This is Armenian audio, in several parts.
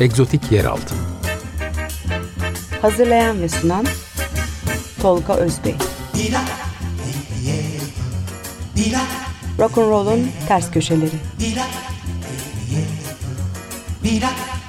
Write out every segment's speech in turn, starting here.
Egzotik Yeraltı Hazırlayan ve sunan Tolga Özbey Rock'n'Roll'un ters köşeleri see.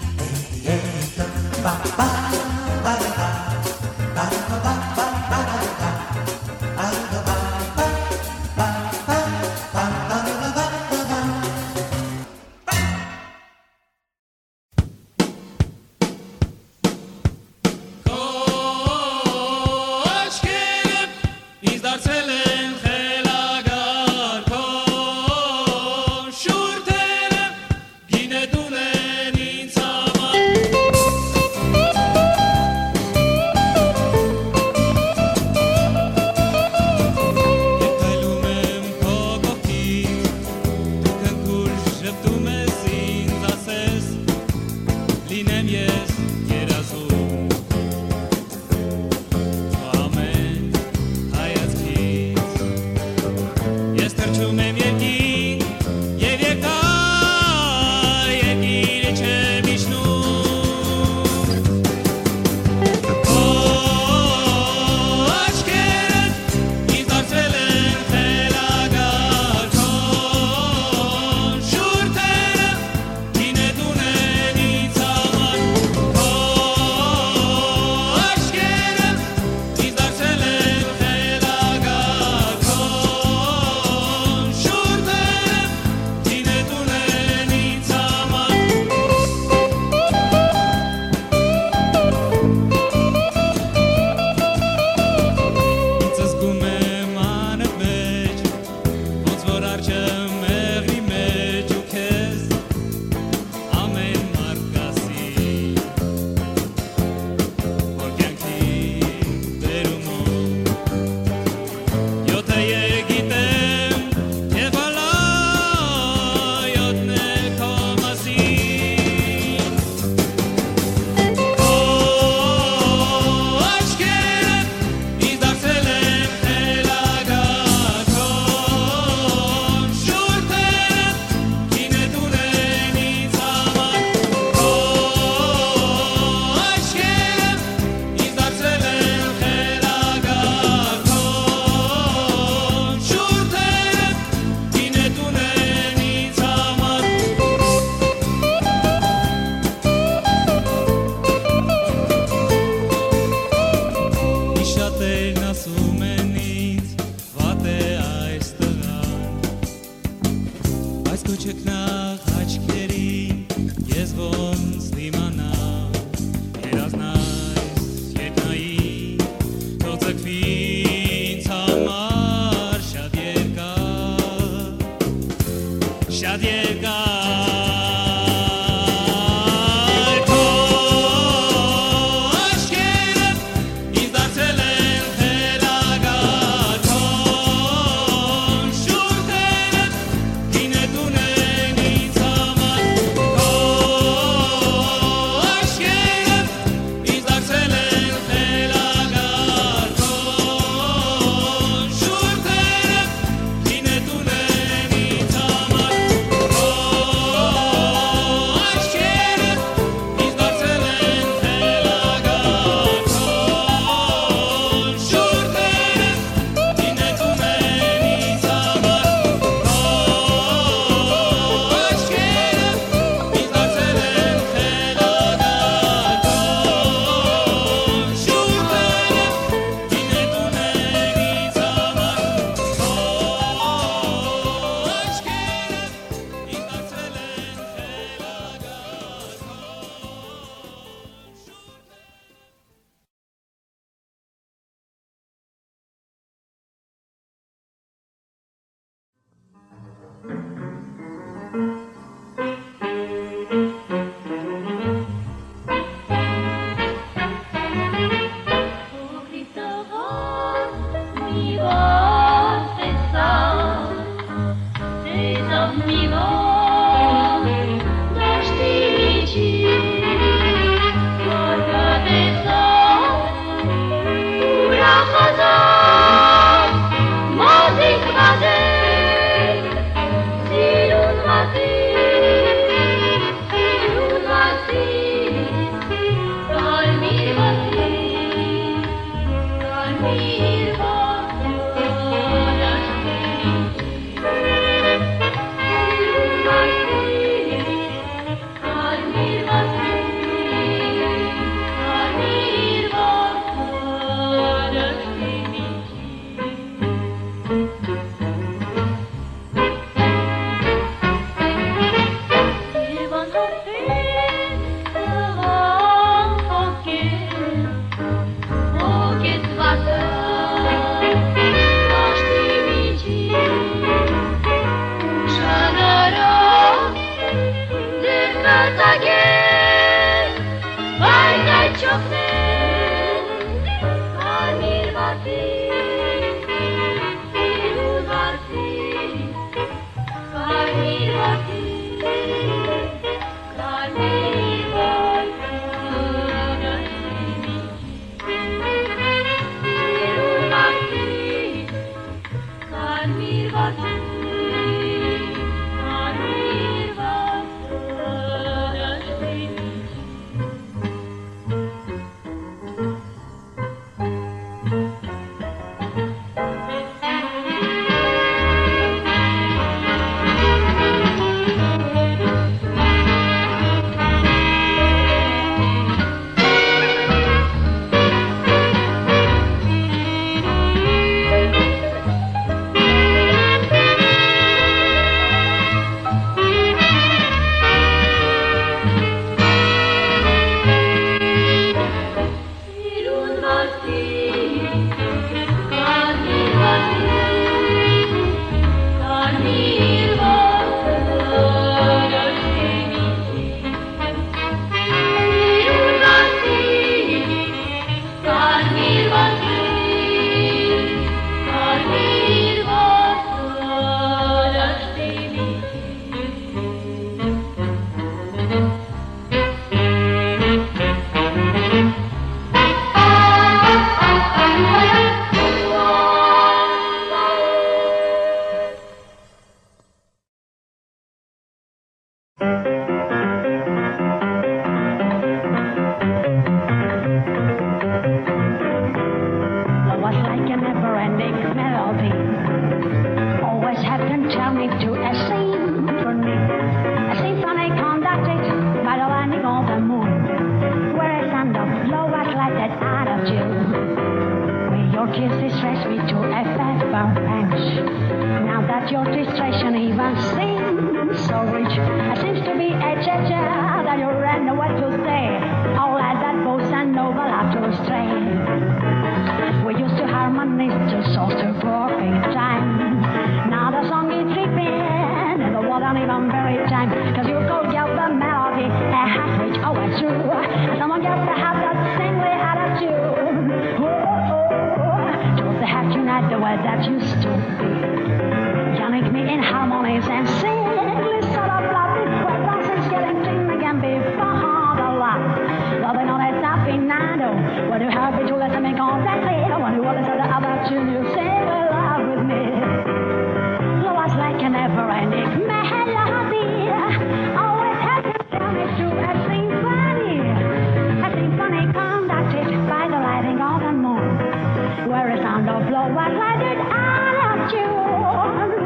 what I did I loved you.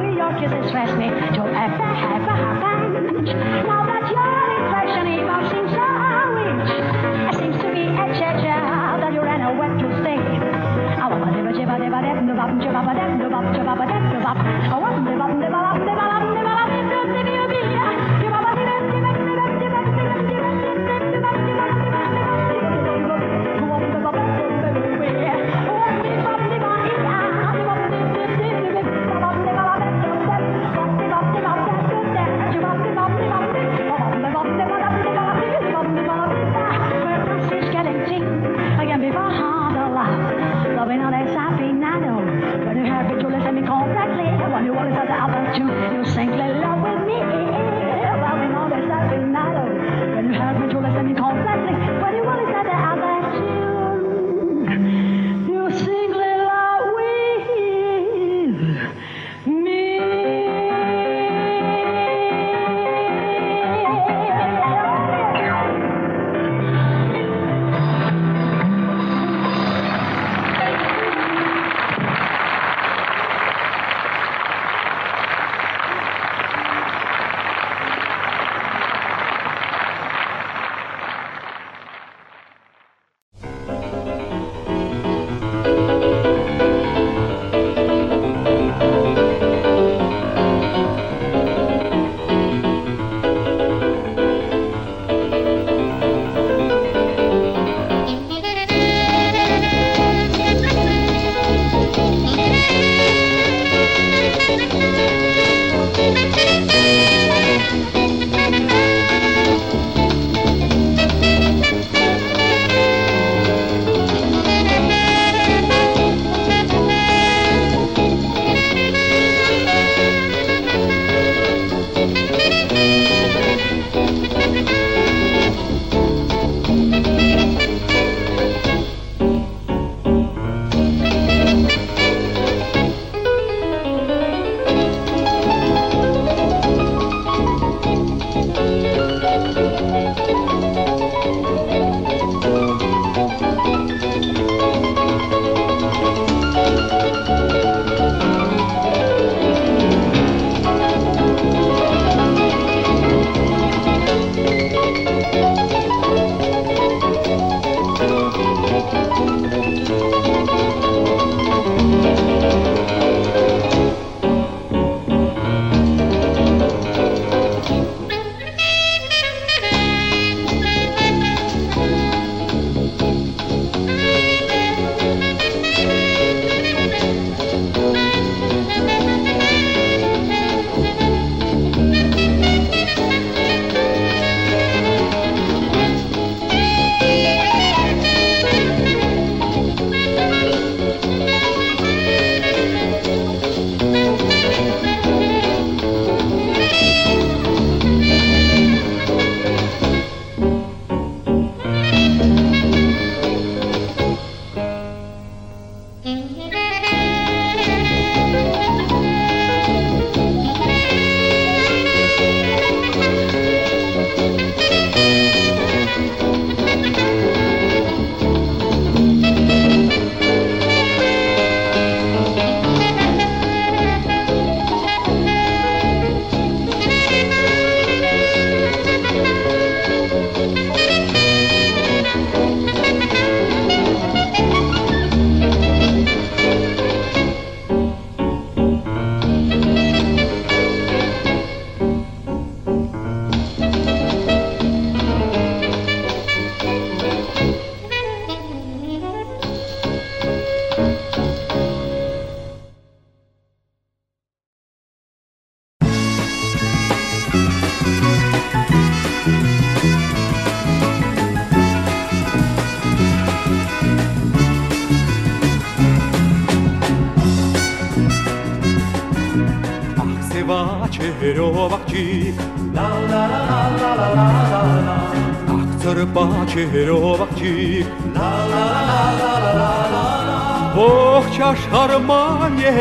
New York you me to ever have a revenge. Now that your impression even seems so rich, it seems to be a cha-cha that you ran away to stay.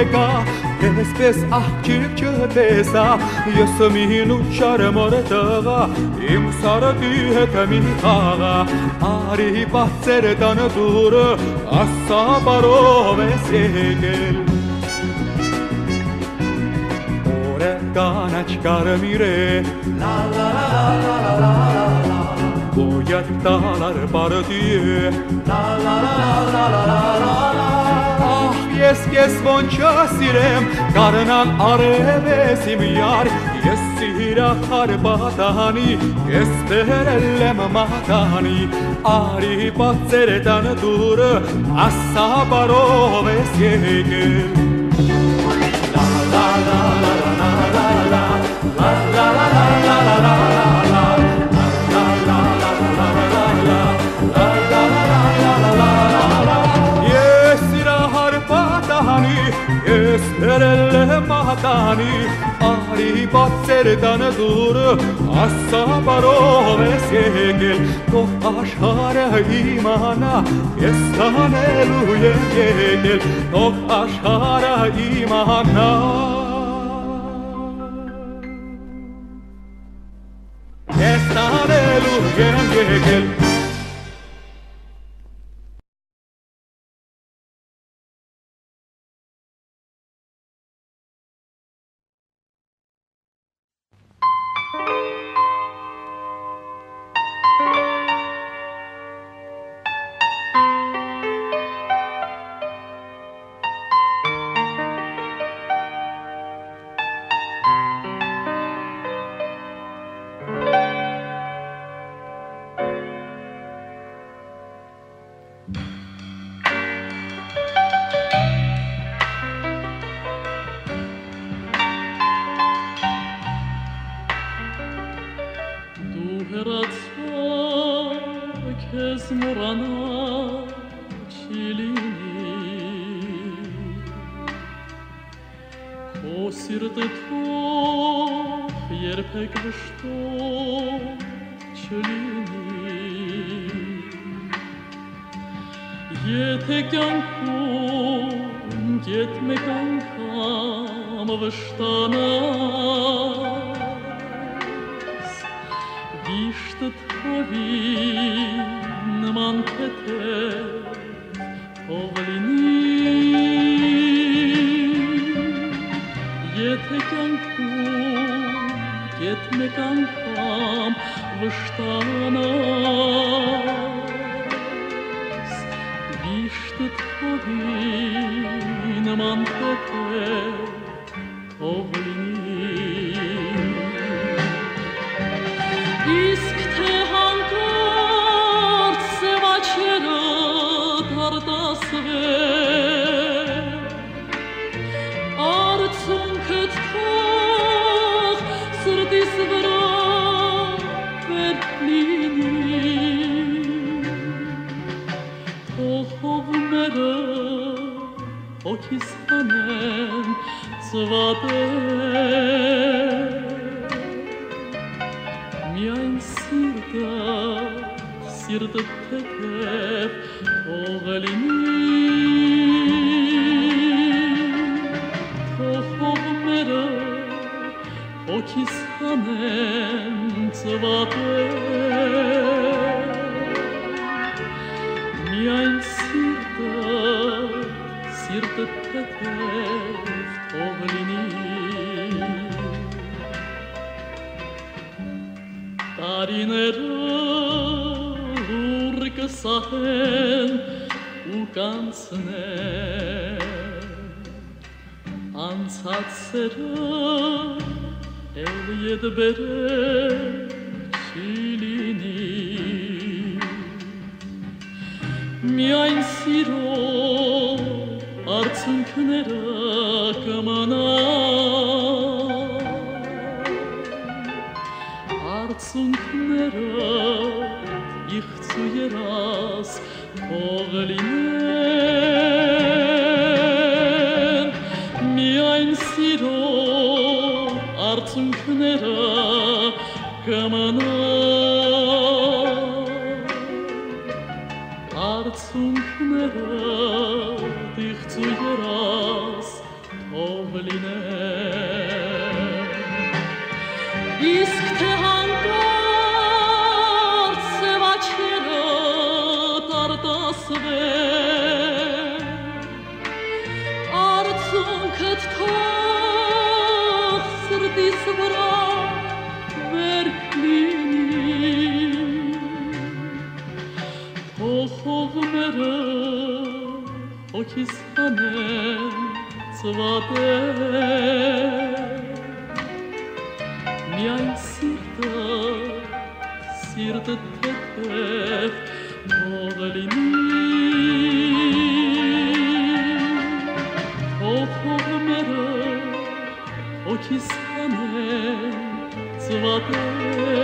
Աշխարհման եկա Այսպես աղջիկ չտեսա Ես մինու շարմոր տղա Իմ սարդի հետ մի խաղա Արի բացեր տան դուրը Ասա բարով ես եկել Օրը կանաչ կարմիրե La la la la la la la la. Boyat dağlar bardiye La la la la la la la la Ah yes yes vonça sirem Karnan areves imyar Yes sira harbatani Yes terellem matani Ari batzeretan dur Assa baroves yegel La la la la la la la la La la la la la la la la եմ մահատանի, արի բացեր տան դուրը, ասա բարով ես եկել, թող աշխարը իմանա, ես տանելու եմ եկել, թող աշխարը իմանա։ Ես տանելու եմ եկել, քո սիրտը թող երբեք վշտով չլինի եթե կյանքում գետ մեկ անգամ վշտանաս Վիշտը թավի նման Եթե կյանքում գետ մեկ անգամ վշտանաս Վիշտը թավի նման թեթև ծվատեր Միայն սիրտը, սիրտը թեթև թող լինի Տարիները լուր կսահեն ու կանցնեն Անցած սերը էլ ետ միայն սիրո արցունքները կմանա արցունքները իղծու երաս թող լինեն միայն սիրո արցունքները կմանա kisane svade Miaj sirda, sirda tetef, modalini Topov mera, o kisane svade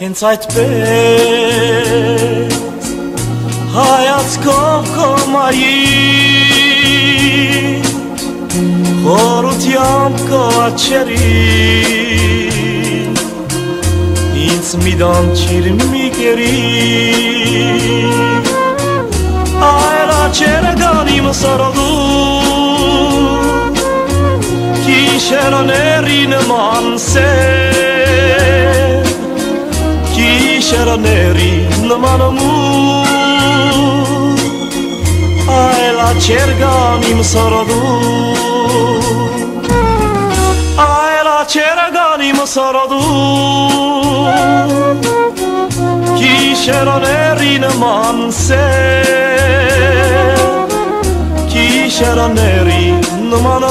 հենց այդպես հայացքով քո մայի խորությամբ քո աչերի ինձ մի դանչիր մի կերի այլ աչերը գանիմ սարադու Կիշերաների նման սեր Կիշերաների նման մու Այլ աչեր գանիմ սարադու չերագանի մսարադու Կիշերաների նման սեր Կիշերաների նման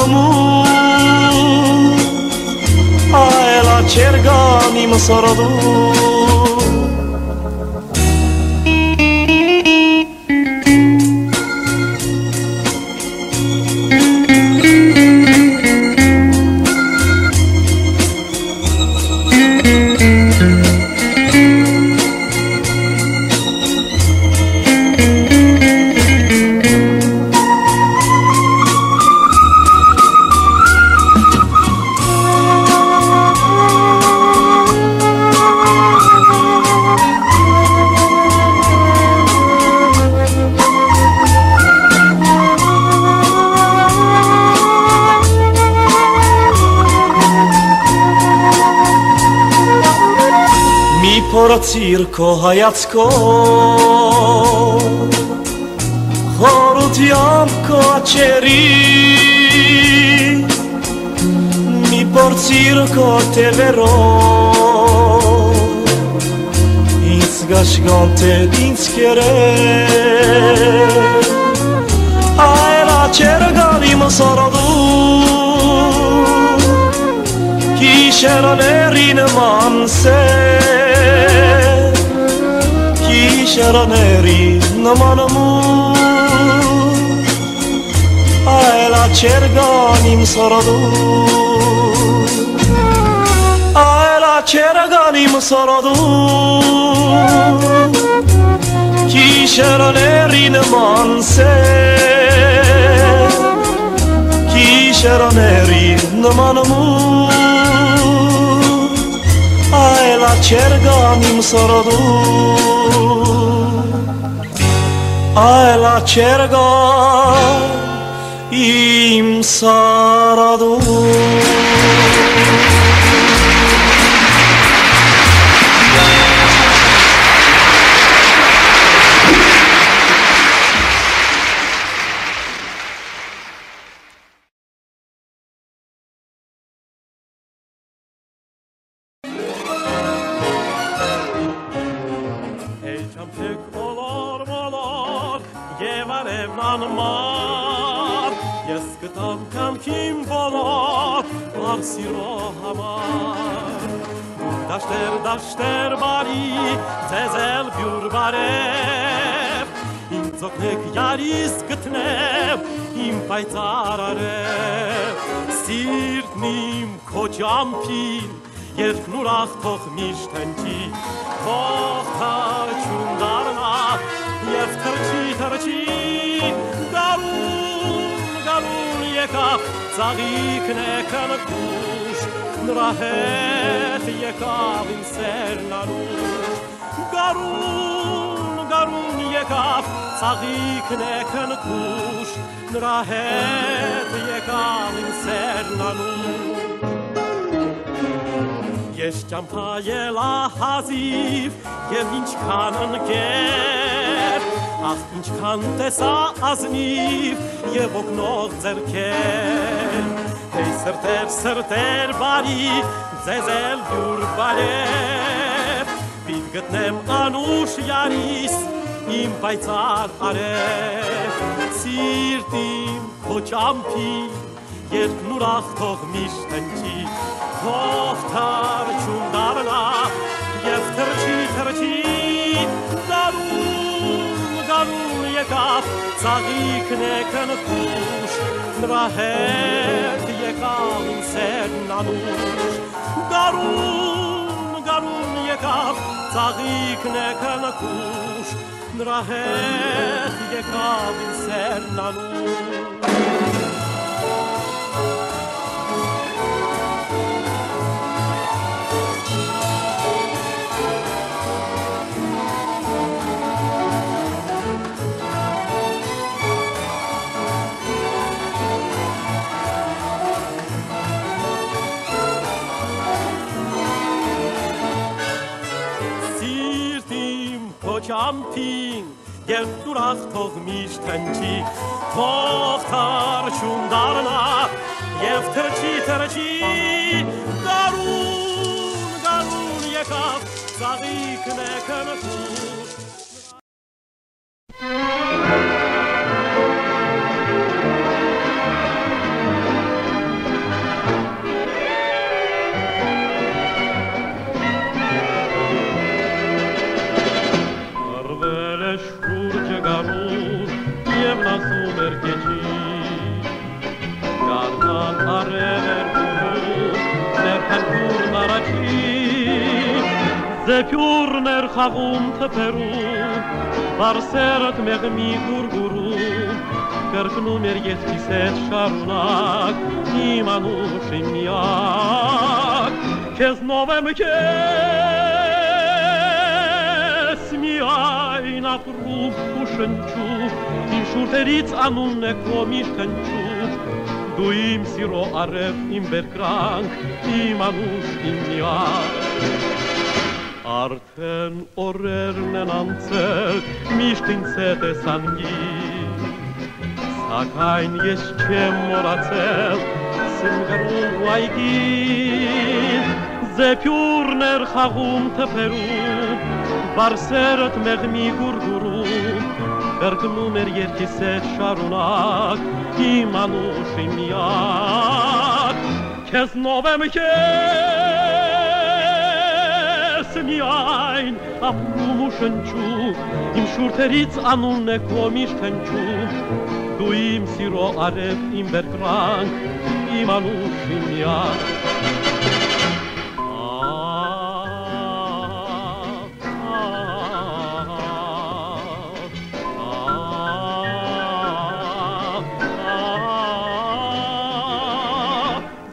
Koha jacko Chorut jam koha qeri. Mi porcir koha te vero. Nic ga shgon te nic kere. A e la qera gali më saradu Kishera në rinë manse شرا نری نمانمو آیلا چرگانیم سرادو آیلا چرگانیم سرادو کی شرا نری نمان سه کی شرا نری نمانمو آیلا چرگانیم سرادو Ai la cerga Im s-a սիրո համար Դաշտեր, դաշտեր բարի Ձեզել բյուր բարև Իմ ծոքնեք յարիս գտնև Իմ պայծար արև Սիրտն իմ քո ճամփին Երկն ուրախ թող միշտ հնչի Թող թարչուն դառնա Եվ թրջի թրջի Գարուն, գարուն եկավ Ծաղիքն է կնկուշ Նրա հետ եկավ իմ սերն անուշ Գարուն, գարուն եկավ Ծաղիքն է կնկուշ Նրա հետ եկավ իմ սերն անուշ Ես ճամփայել ահազիվ եւ ինչքան ընկեր Ախ ինչքան տեսա ազնիվ եւ օգնող ձերքեր Հեյ սրտեր սրտեր բարի ձեզել յուր բարև Պին գտնեմ անուշ յարիս իմ պայծար արև Սիրտ իմ քո ճամփին երկն ուրախ թող միշտ հնչի թող թարչում դառնա եւ թրջի թրջի եկավ ծաղիկն է կնկուշ նրա հետ եկավ սերն անուշ գարուն գարուն եկավ ծաղիկն է կնկուշ նրա հետ եկավ սերն անուշ ճամփին եւ դուրախ թող միշտ հնչի թող թարչուն դառնա եւ թրջի թրջի գարուն գարուն եկավ ծաղիկն է կնքում Զեփյուրներ խաղում թփերում, Բարսերդ մեղմի գուրգուրում, Կրկնում էր եսքիս հետ շարունակ, Իմ անուշ իմ միակ, Քեզ նով եմ քեզ միայն ապրում ու շնչում, Իմ շուրթերից անունն է քո միշտ հնչում, Դու իմ սիրո արև իմ բերկրանք, Իմ անուշ իմ միակ, Արդեն օրերն են անցել, միշտ ինձ հետ ես անգին, Սակայն ես չեմ մորացել, սնգրու այգին, Զեփյուրներ խաղում թփերում, Բարսերդ մեղմի գուրգուրում, Կրկնում էր երկիս հետ շարունակ, Իմ անուշ իմ միակ, Քեզ նով եմ քեզ միայն ապրում ու շնչում, Իմ շուրթերից անունն է քո միշտ հնչում, Դու իմ սիրո արև իմ բերկրանք, Իմ անուշ իմ միակ,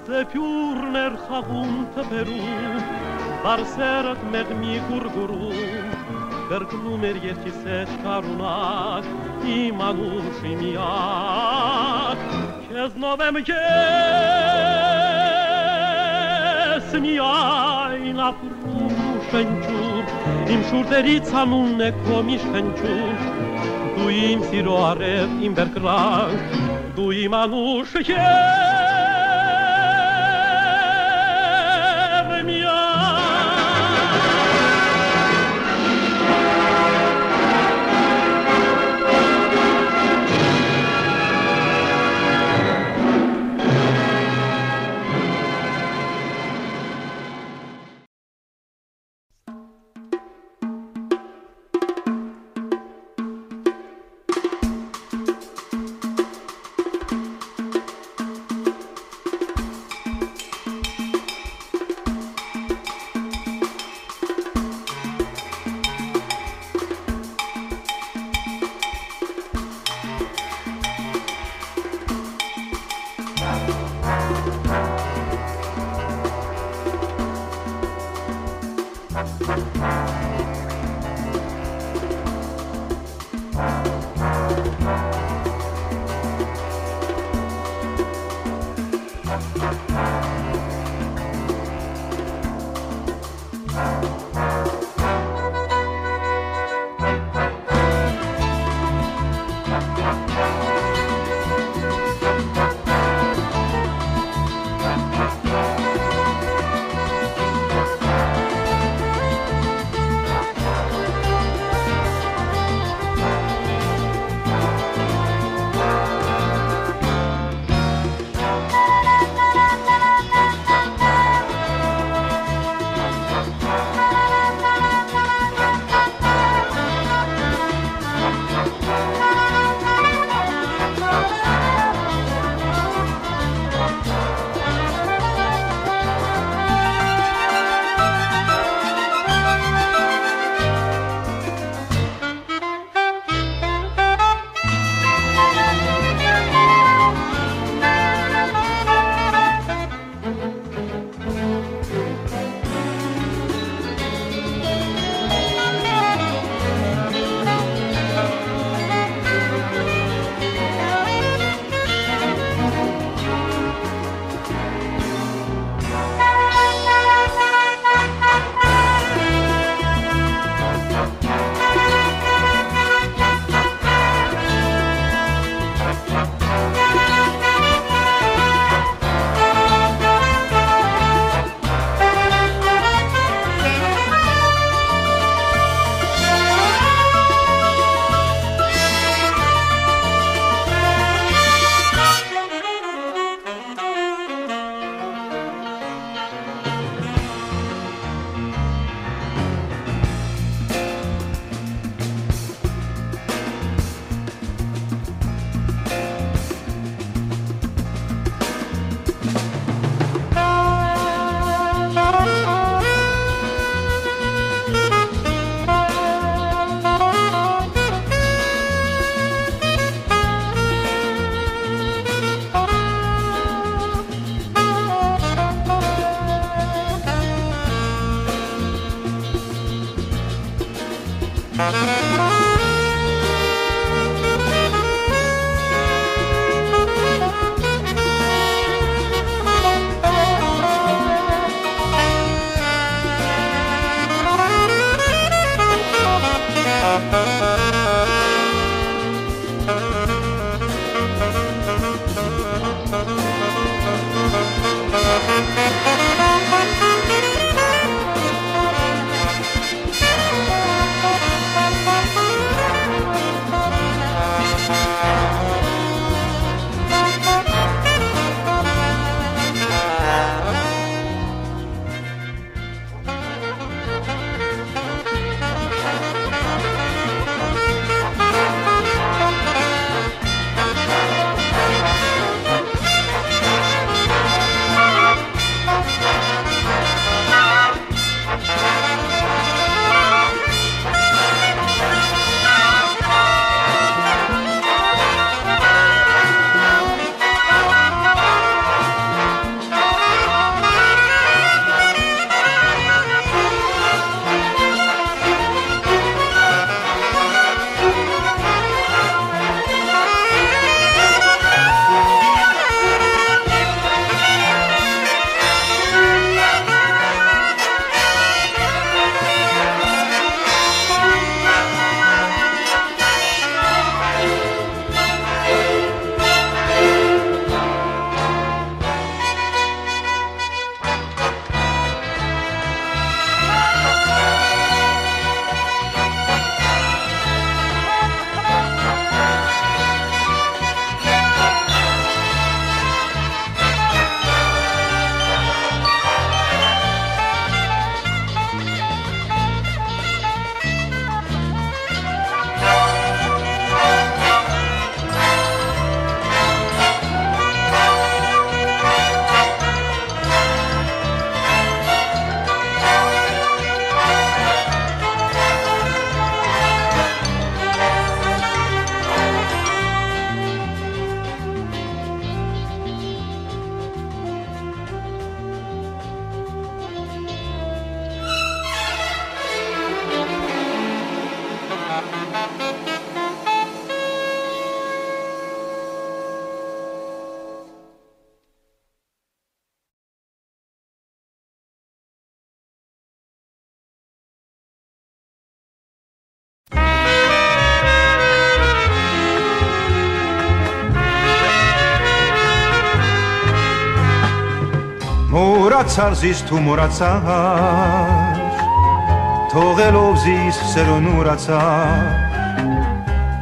Զեփյուրներ խաղում թփերում, Բարսերդ մեղմի գուրգուրում, Կրկնում էր երկիս հետ շարունակ, Իմ անուշի միակ, Քեզ նով եմ քեզ միայն ապրում ու շնչում, Իմ շուրտերից անունն է քո միշտ հնչում, Դու իմ սիրո արև իմ բերկրանք, Դու իմ անուշը քեզ մոռացար զիս դու մոռացար թողելով զիս սերուն ուրացար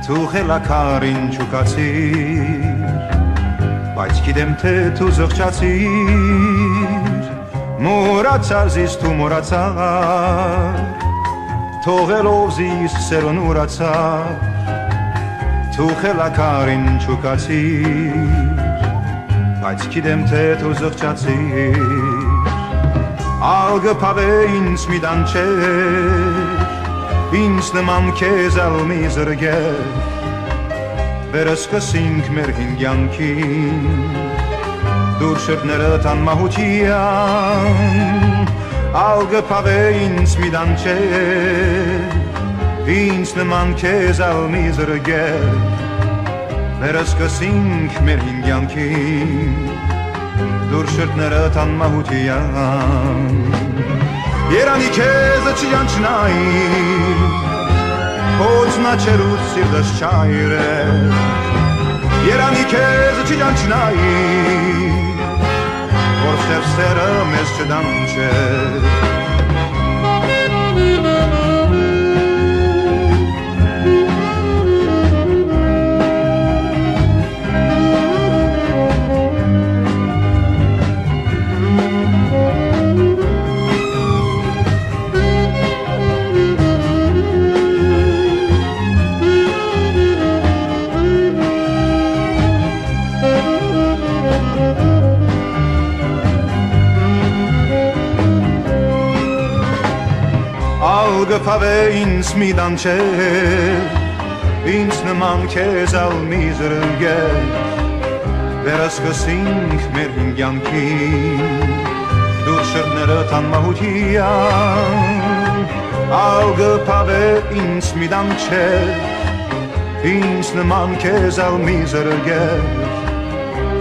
թուխելակարին ճուկացիր բայց գիտեմ թե դու զղջացիր մոռացար զիս դու մոռացար թողելով զիս սերուն ուրացար թուխելակարին ճուկացիր բայց գիտեմ թե դու զղջացիր ալգը փավե ինձ մի դանչեր ինձ նման քեզ ալ մի զրգեր վերսկսինք մեր հինգյանքին դուր շրտները տան մահության ալգը փավե ինձ մի դանչեր ինձ նման քեզ ալ մի զրգեր վերսկսինք մեր հինգյանքին դուր շրտները տան մահության Երանի քեզ չյանչնայի Հոծնա չերուց սիրտս չայրե Երանի քեզ չյանչնայի Որտև սերը մեզ չդանչե գփավե ինձ մի դանչեր ինձ նման քեզ ալ մի զրնգեր վերսկսինք մեր հինգյանքին դուր շրտները տան մահության ալ գպավե ինձ մի դան չէ ինձ նման քեզ ալ մի զրգեր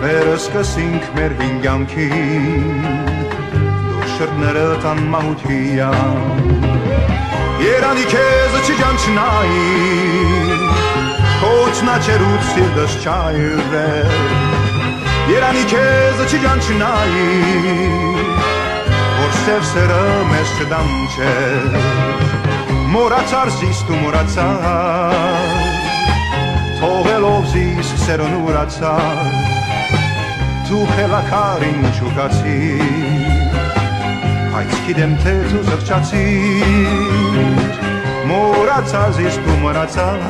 վերս կսինք մեր հինգյանքին դու շրտները տան մահութիան երանի քեզ չջանչնայի քոչնա չերուց սիրտս չայրվեր երանի քեզ չջանչնայի որ սև սերը մեզ չդանչե մորացար զիս դու մորացար թողելով զիս սերն ուրացար դու խելակար ինչու կացի բայց գիտեմ թե դու զղջացիր մորացար զիս դու մորացար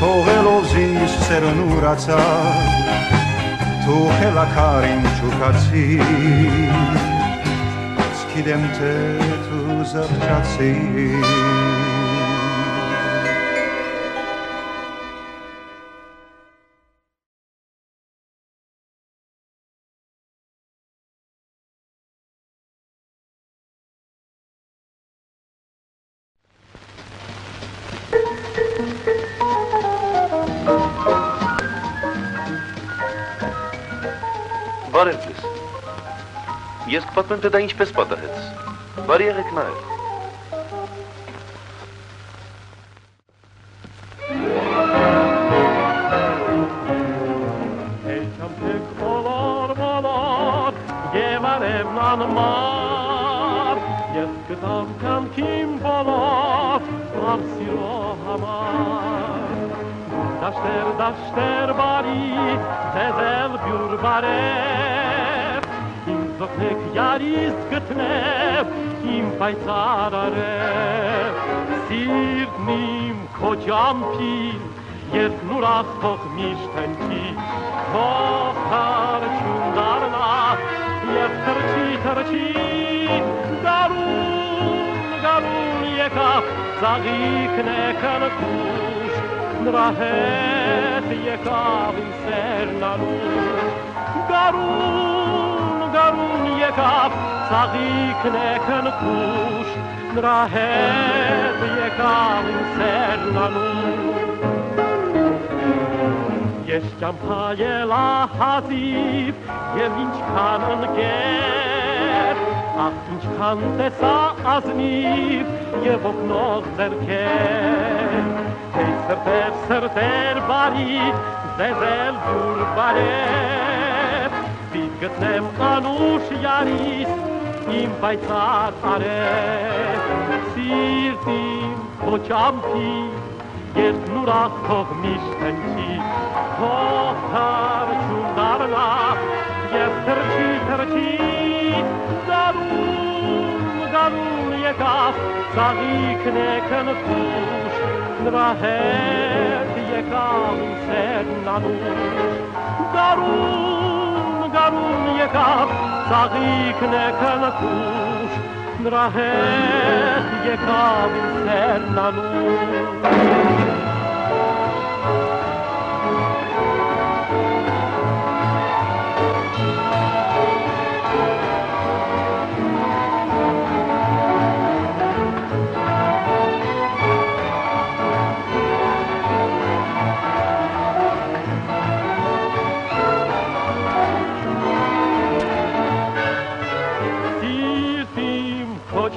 թողելով զիս սերն ուրացար դու խելակար ինչու կացի բայց գիտեմ թե դու զղջացիր Jest patentado em spespadarets. Barriere knallt. Elçamtık olar malar, gevar evlanmar. Yeskıdam kan kim bolar, var. Daşter daşter bari, tezel bir baret. Օգնեք յարիս գտնև, իմ պայծար արև Սիրտն իմ քո ջամփին, երբ նուրախ թող միշտ հնչի Թող հարչուն դառնա, եւ թրջի թրջի Գարուն, գարուն եկավ, ծաղիկն է կնկուշ Նրա հետ եկավ իմ սերն անուշ Գարուն, գարուն եկավ, ծաղիկն է կնկուշ Նրա հետ եկավ իմ սերն անուշ Ես ճամփայել ահազիվ եւ ինչքան ընկեր Ախ ինչքան տեսա ազնիվ եւ օգնող ձերքեր Hey սրտեր սրտեր բարի ձեզել դուր բարև Պիտ գտնեմ անուշ յարիս իմ պայծար արև Սիրտ իմ քո ճամփին Երբ նուրախ թող միշտ հնչի, թող թրջուն դառնա, և թրջի թրջի, գարուն, գարուն եկավ, ծաղիկն է կնկուշ, նրա հետ եկավ իմ սերն անուշ, գարուն, գարուն եկավ, ծաղիկն է կնկուշ, նրա հետ եկավ իմ սերն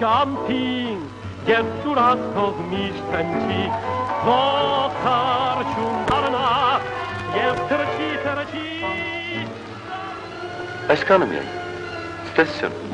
ճամփին եւ ծուրած թող միշտ հնչի թող քարչուն դառնա եւ թրջի թրջի Այսքանը միայն։ Տեսություն։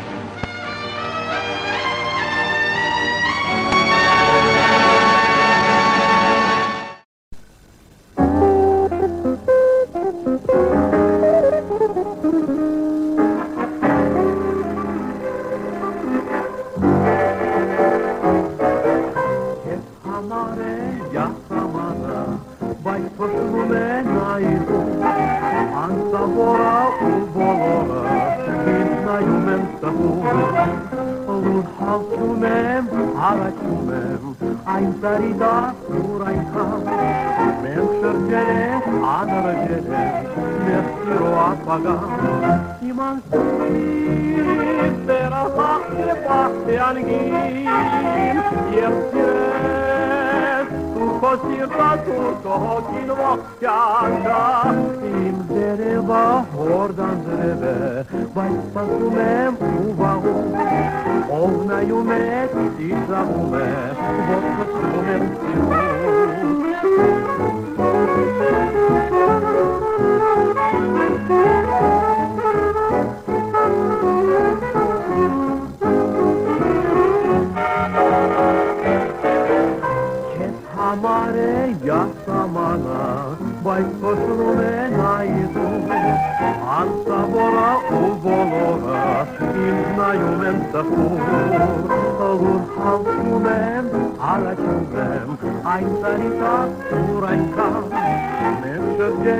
الحلقة سيما نسيب ترى صاحي صاحي عنقيم يرسل وفصيل رسولته كين وقت عنده إم زربة هوردان زربة بايسا سمام وباغو Ovna jumet, dita mume, vodka sume, բայց խոսնում է նայդում, անսավորա ու բոլորը, ինձ նայում եմ տխուր, լուր հալսում եմ, առաջում եմ, այն տարիտակ ուր այնքան, մեր շրջեր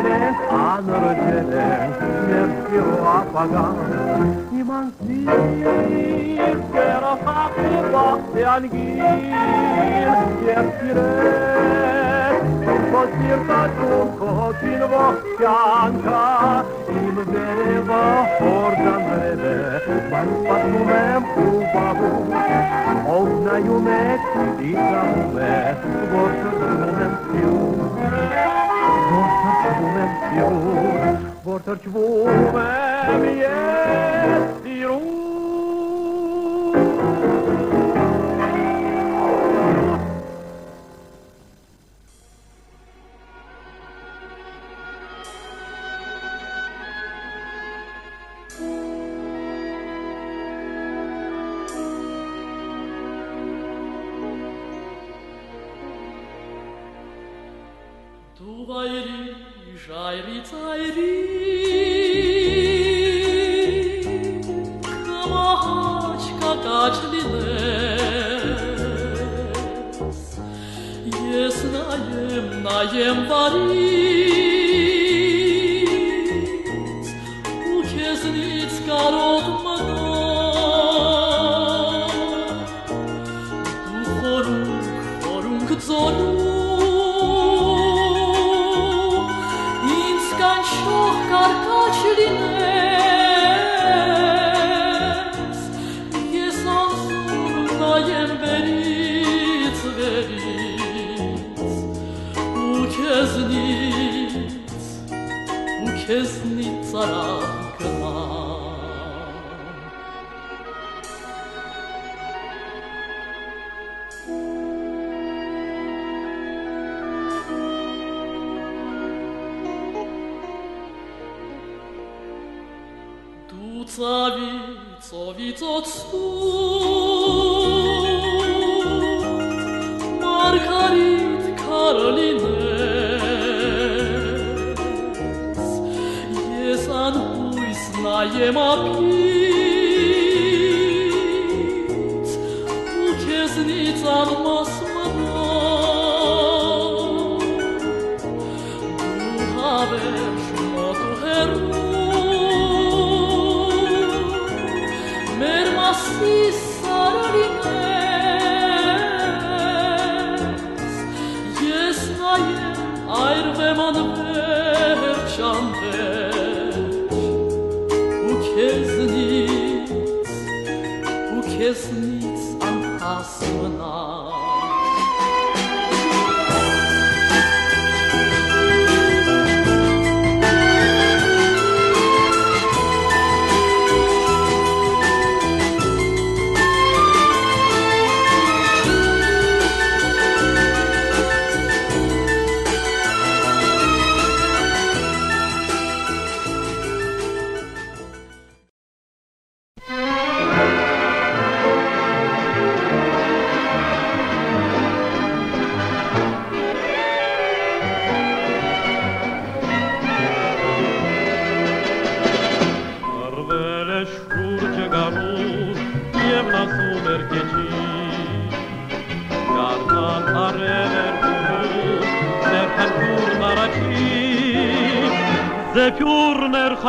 Posirta tunko tinvo pianca Il devo organ rebe Man patumem ubabu Ovna yumek itamume Gorsa tumem piu Gorsa tumem piu Gorsa tumem yes Iru Thank you. 在绿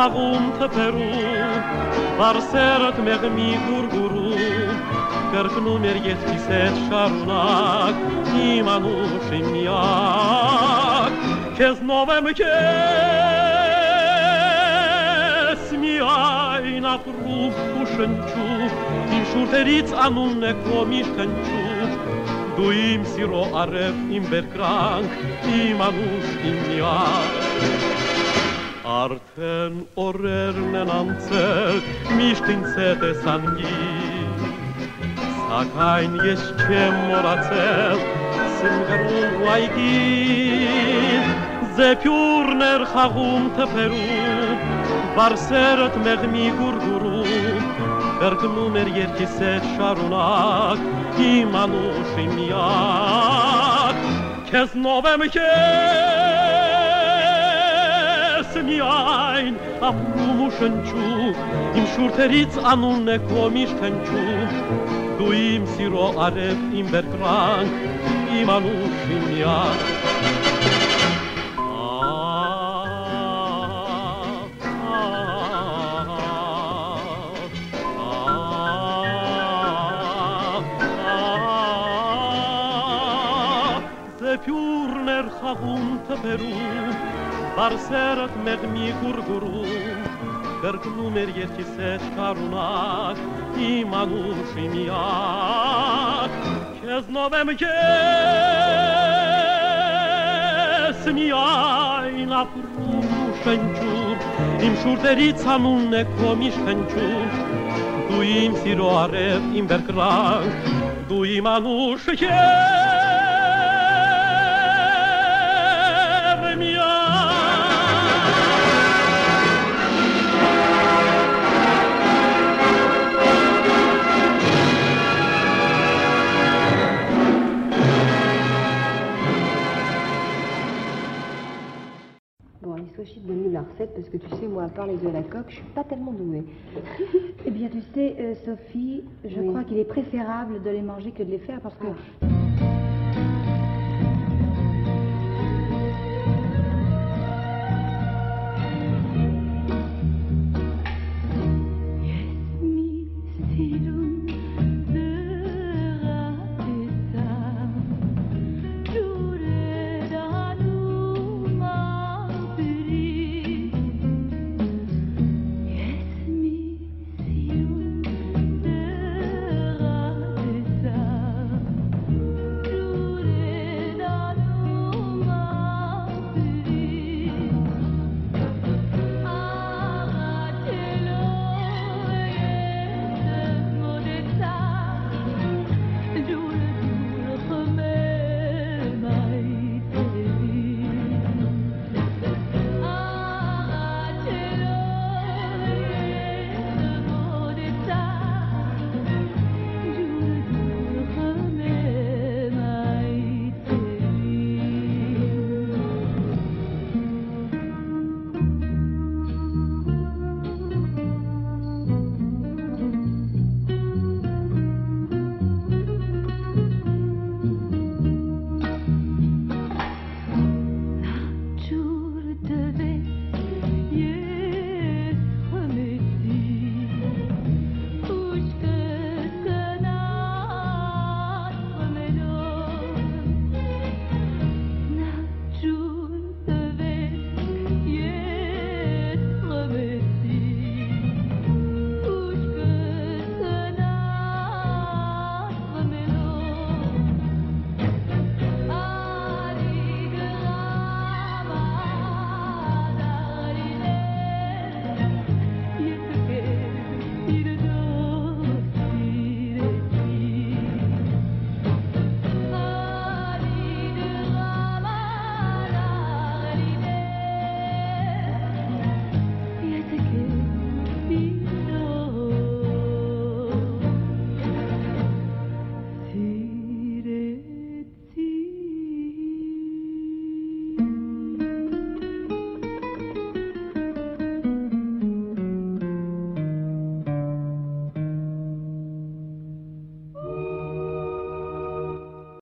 խաղում թպերում, բարսերըտ մեղմի գուրգուրում Կրկնում էր ես քիսետ շարունակ, իմ անուշի միակ քեզնով եմ քեզ միայն ապրում ու շնչում իմ շուրթերից անունն է քո միշտ հնչում դու իմ սիրո արև իմ բերկրանք իմ անուշ իմ միակ Արդեն օրերն են անցել, միշտ ինձ հետ ես անգին, Սակայն ես չեմ մորացել, սնգրում ու այգին, Զեփյուրներ խաղում թփերում, բարսերդ մեղմի գուրգուրում, Կրկնում էր երկիս հետ շարունակ, իմ անուշ իմ միակ, Քեզնով եմ քեզ միայն ապրում ու շնչում, իմ շուրթերից անունն է քո միշտ հնչում, դու իմ սիրո արև իմ բերկրանք, իմ անուշ իմ միակ, Զեփյուրներ խաղում թփերում, բարսերդ մեղմի գուրգուրում, կրկնում էր երկիս հետ շարունակ, իմ անուշի միակ, քեզնով եմ քեզ միայն ապրում ու շնչում, իմ շուրթերից անունն է քո միշտ հնչում, դու իմ սիրո արև իմ բերկրանք, դու իմ անուշը քեզ la recette parce que tu sais, moi, à part les œufs à la coque, je suis pas tellement douée. Eh bien, tu sais, euh, Sophie, je Oui. crois qu'il est préférable de les manger que de les faire parce que